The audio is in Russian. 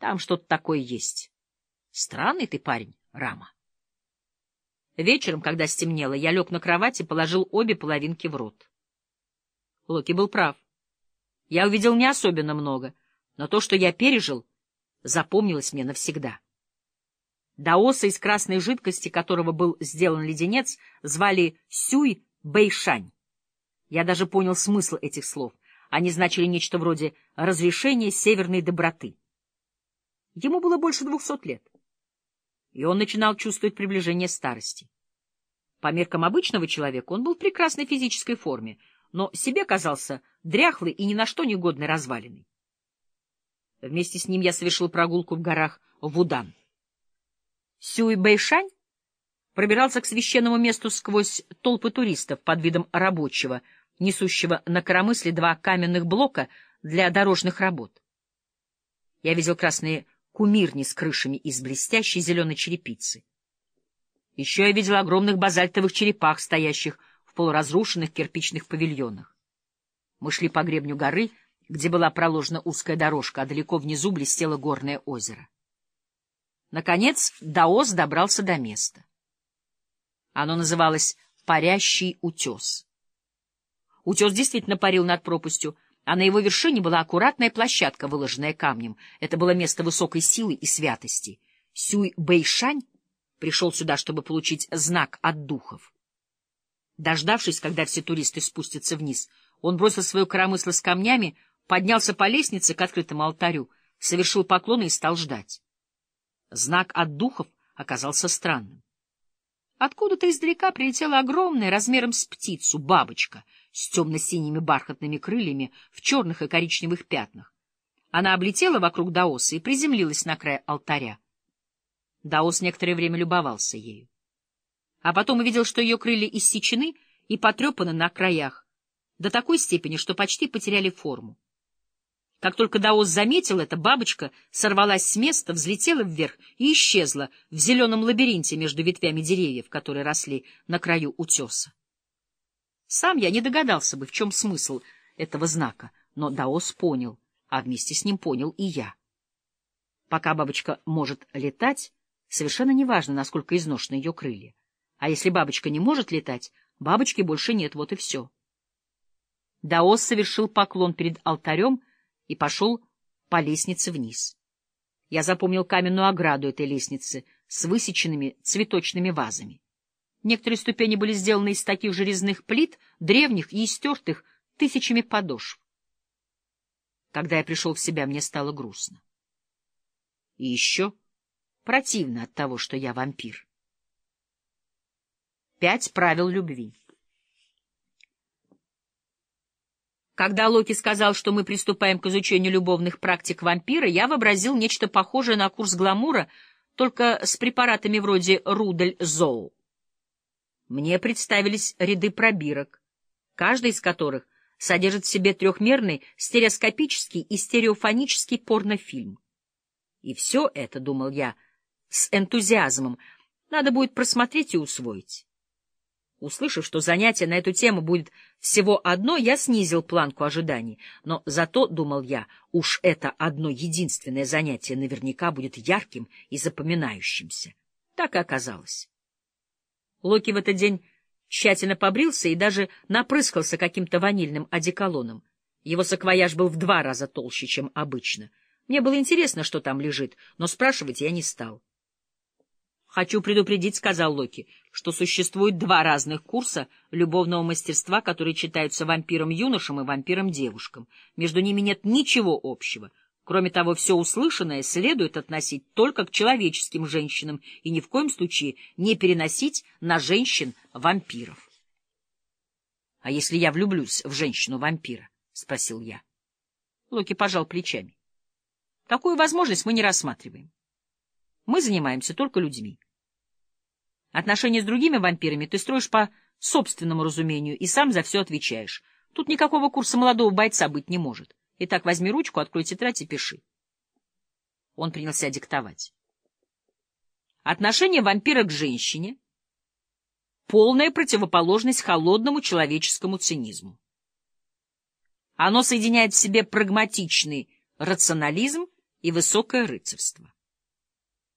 Там что-то такое есть. Странный ты парень, Рама. Вечером, когда стемнело, я лег на кровать и положил обе половинки в рот. Локи был прав. Я увидел не особенно много, но то, что я пережил, запомнилось мне навсегда. Даоса из красной жидкости, которого был сделан леденец, звали Сюй Бэйшань. Я даже понял смысл этих слов. Они значили нечто вроде «разрешение северной доброты». Ему было больше двухсот лет, и он начинал чувствовать приближение старости. По меркам обычного человека он был в прекрасной физической форме, но себе казался дряхлый и ни на что негодной развалиной. Вместе с ним я совершил прогулку в горах Вудан. Сюй Бэйшань пробирался к священному месту сквозь толпы туристов под видом рабочего, несущего на коромысле два каменных блока для дорожных работ. Я видел красные кумирни с крышами из блестящей зеленой черепицы. Еще я видел огромных базальтовых черепах, стоящих в полуразрушенных кирпичных павильонах. Мы шли по гребню горы, где была проложена узкая дорожка, а далеко внизу блестело горное озеро. Наконец Даос добрался до места. Оно называлось «Парящий утес». Утес действительно парил над пропастью, а на его вершине была аккуратная площадка, выложенная камнем. Это было место высокой силы и святости. Сюй Бэйшань пришел сюда, чтобы получить знак от духов. Дождавшись, когда все туристы спустятся вниз, он бросил свою коромысло с камнями, поднялся по лестнице к открытому алтарю, совершил поклоны и стал ждать. Знак от духов оказался странным. Откуда-то издалека прилетела огромная, размером с птицу, бабочка с темно-синими бархатными крыльями в черных и коричневых пятнах. Она облетела вокруг Даоса и приземлилась на край алтаря. Даос некоторое время любовался ею а потом увидел, что ее крылья иссечены и потрепаны на краях, до такой степени, что почти потеряли форму. Как только Даос заметил это, бабочка сорвалась с места, взлетела вверх и исчезла в зеленом лабиринте между ветвями деревьев, которые росли на краю утеса. Сам я не догадался бы, в чем смысл этого знака, но Даос понял, а вместе с ним понял и я. Пока бабочка может летать, совершенно неважно, насколько изношены ее крылья. А если бабочка не может летать, бабочки больше нет, вот и все. Даос совершил поклон перед алтарем и пошел по лестнице вниз. Я запомнил каменную ограду этой лестницы с высеченными цветочными вазами. Некоторые ступени были сделаны из таких же резных плит, древних и истертых тысячами подошв. Когда я пришел в себя, мне стало грустно. И еще противно от того, что я вампир. Пять правил любви. Когда Локи сказал, что мы приступаем к изучению любовных практик вампира, я вообразил нечто похожее на курс гламура, только с препаратами вроде Рудель-Зоу. Мне представились ряды пробирок, каждый из которых содержит в себе трехмерный стереоскопический и стереофонический порнофильм. И все это, думал я, с энтузиазмом, надо будет просмотреть и усвоить. Услышав, что занятие на эту тему будет всего одно, я снизил планку ожиданий. Но зато, думал я, уж это одно единственное занятие наверняка будет ярким и запоминающимся. Так и оказалось. Локи в этот день тщательно побрился и даже напрыскался каким-то ванильным одеколоном. Его саквояж был в два раза толще, чем обычно. Мне было интересно, что там лежит, но спрашивать я не стал. «Хочу предупредить», — сказал Локи, — «что существует два разных курса любовного мастерства, которые читаются вампирам-юношам и вампирам-девушкам. Между ними нет ничего общего. Кроме того, все услышанное следует относить только к человеческим женщинам и ни в коем случае не переносить на женщин-вампиров». «А если я влюблюсь в женщину-вампира?» — спросил я. Локи пожал плечами. «Такую возможность мы не рассматриваем. Мы занимаемся только людьми. Отношения с другими вампирами ты строишь по собственному разумению и сам за все отвечаешь. Тут никакого курса молодого бойца быть не может. Итак, возьми ручку, открой тетрадь и пиши. Он принялся диктовать. Отношение вампира к женщине — полная противоположность холодному человеческому цинизму. Оно соединяет в себе прагматичный рационализм и высокое рыцарство.